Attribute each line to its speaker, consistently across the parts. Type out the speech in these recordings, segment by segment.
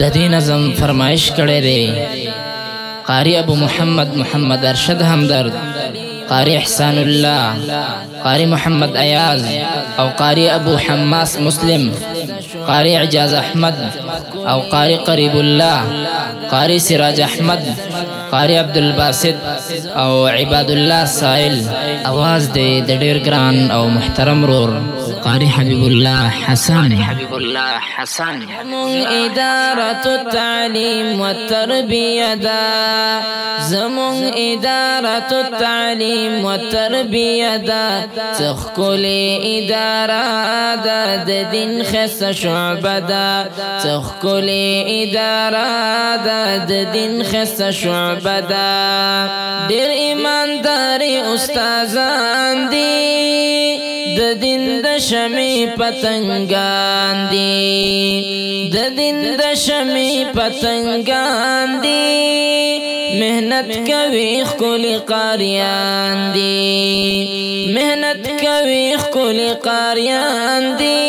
Speaker 1: د دې نظم فرمایش کړی دی قاری ابو محمد محمد ارشد همدرد قاری احسان الله قاری محمد ایاز او قاری ابو حماس مسلم قاری اعجاز احمد او قاری قریب الله قاری سراج احمد قاری عبد الباسط او عباد الله سائل اواز دی د ډیر ګران او محترم رور قاري حبيب الله حسان حبيب الله حسان زمون إدارة التعليم والتربية دا زمون إدارة التعليم والتربية دا تخكل إدارة دا دين خس شعبة دا تخكل إدارة دا دين خس شعبة دا دير إيمان داري أستاذان دي د دین د شمی پتنګان دی د دین د شمی پتنګان دی مهنت کوي خپل قاریان دی مهنت کوي خپل قاریان دی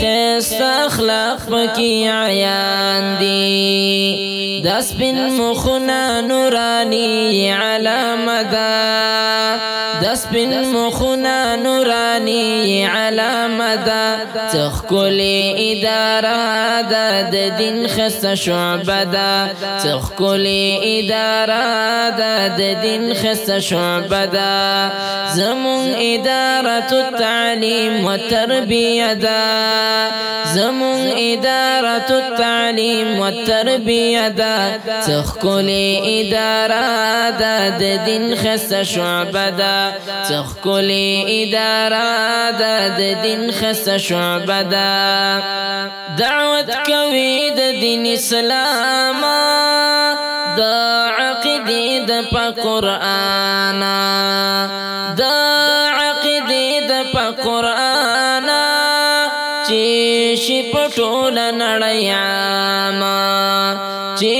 Speaker 1: خیست اخلاق پکی عیان دی دست بن مخنا نورانی علام دا دس بن مخنا نوراني على مدى تخكلي إدارة دا د خس خست شعبه دا تخکلی ادارا دا د شعبه دا زمون ادارة التعليم والتربية دا زمون ادارة التعليم والتربية دا تخكلي إدارة دا د خس شعبه دا څخکلی اداره د دین خص شعبه ده دعوت کوي د دین اسلام د عقیدې د قرآن د عقیدې د قرآن چې شي پټول نړۍ عام چې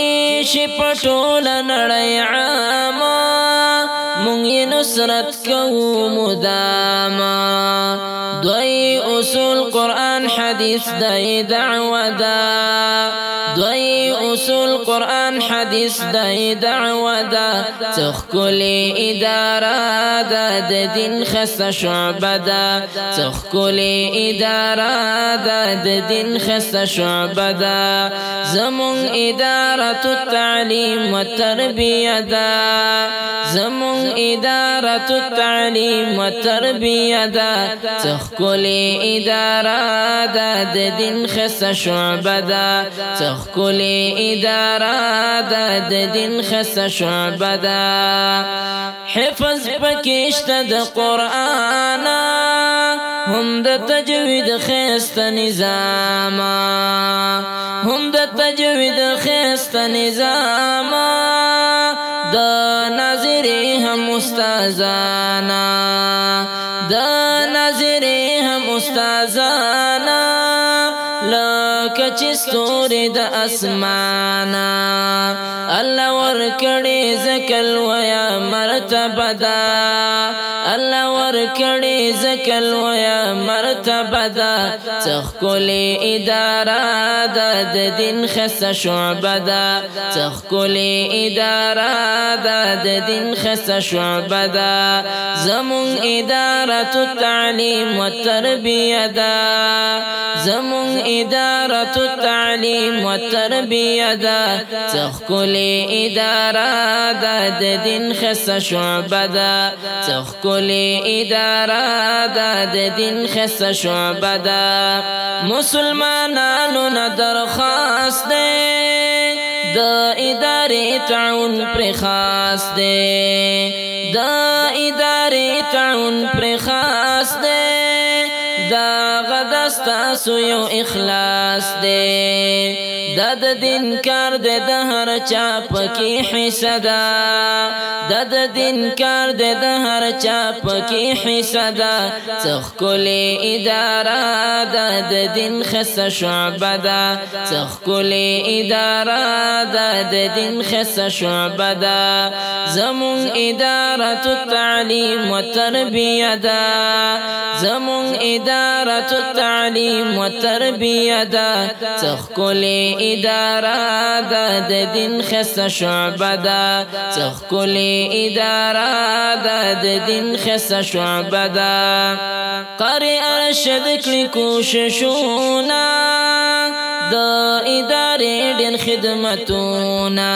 Speaker 1: شي پټول نړۍ عام حسرت کو مداما دوی اصول قرآن حدیث دای دعوه دا دوی اصول قرآن حديث دای دعوه دا تخکلی اداره دا د دین خسته شعبه دا تخکلی اداره دا د دین خسته شعبه دا زمون اداره التعليم والتربيه دا زمون اداره التعليم والتربيه دا تخکلی اداره دا د دین خسته شعبه دا تخکلی اداره ده د دین خسه شعبه حفظ پکشته د قران هم د تجوید خسته نظام هم د تجوید خسته نظام د نظری هم استادانا د نظری هم استادانا لکه چې ستوري د اسمانا الله ور کړې زکل ویا مرتبه دا لور کړي زکل ویا مرتبه دا تخکلی اداره دا د دین خصه شعبه دا تخکلی اداره دا د دین خصه شعبه دا زمون اداره التعلیم والتربیه دا زمون اداره التعلیم والتربیه دا تخکلی اداره دا د دین خصه شعبه دا تخکلی اداره دا د دین خصه شعبه ده مسلمانانو نه درخواست ده د ادارې تعاون پر خاص ده د ادارې تعاون پر خاص ده دا غدستا سو یو اخلاص دے دا د دین کار دے د هر چا پکې حصہ دا د د دین کار د د هر چا پکې حصہ ده څخکل اداره د د دین خصه شعبه ده څخکل اداره د د دین خصه شعبه ده زمون اداره التعلیم والتربیه ده زمون اداره التعلیم والتربیه ده څخکل اداره د د دین خصه شعبه ده څخکل اداره د دین خصه شعبه ده قاری ارشد کړي کوششونه د ادارې ډېر خدمتونه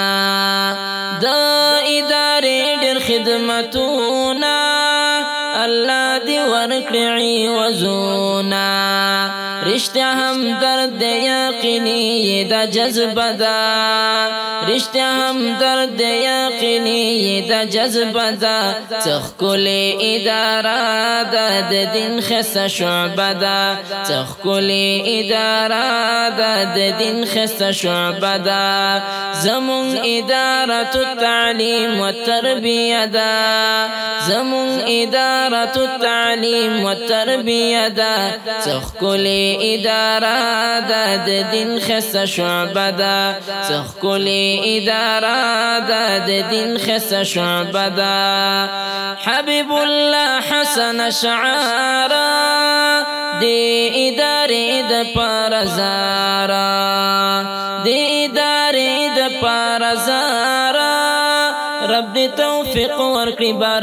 Speaker 1: د ادارې ډېر خدمتونه الله دې ورکړي وزونه رشتیا هم درد یقینی دا جذبه دا رشتیا هم درد یقینی دا جذبه دا تخکل اداره دا د دین خسه شعبه دا تخکل اداره دا د دین خسه شعبه دا زمون اداره التعلیم والتربیه دا زمون اداره التعلیم والتربیه دا تخکل اداره ده د دین خسه شعبه ده سخکلی اداره ده د دین خسه شعبه ده حبیب الله حسن شعارا دی ادارې د پارزارا دی ادارې د پارزارا رب دي توفيق ورکړي بار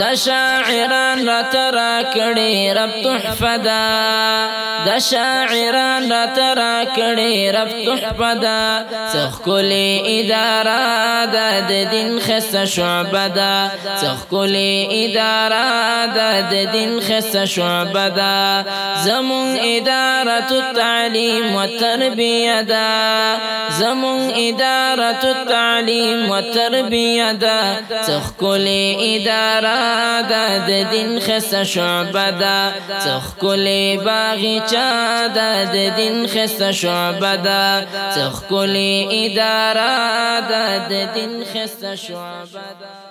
Speaker 1: دا شاعران را ترا رب تحفدا د شاعران را ترا کړي رب تحفه دا سخکلی اداره د دین خصه شعبه دا سخکلی اداره د دین خصه شعبه دا زمون اداره التعلیم و تربیه دا زمون اداره التعلیم و تربیه دا سخکلی اداره د دین خصه شعبه دا سخکلی باغچه دا د دین خسته شعبه دا څخ کلی اداره دا د دین خسته شعبه دا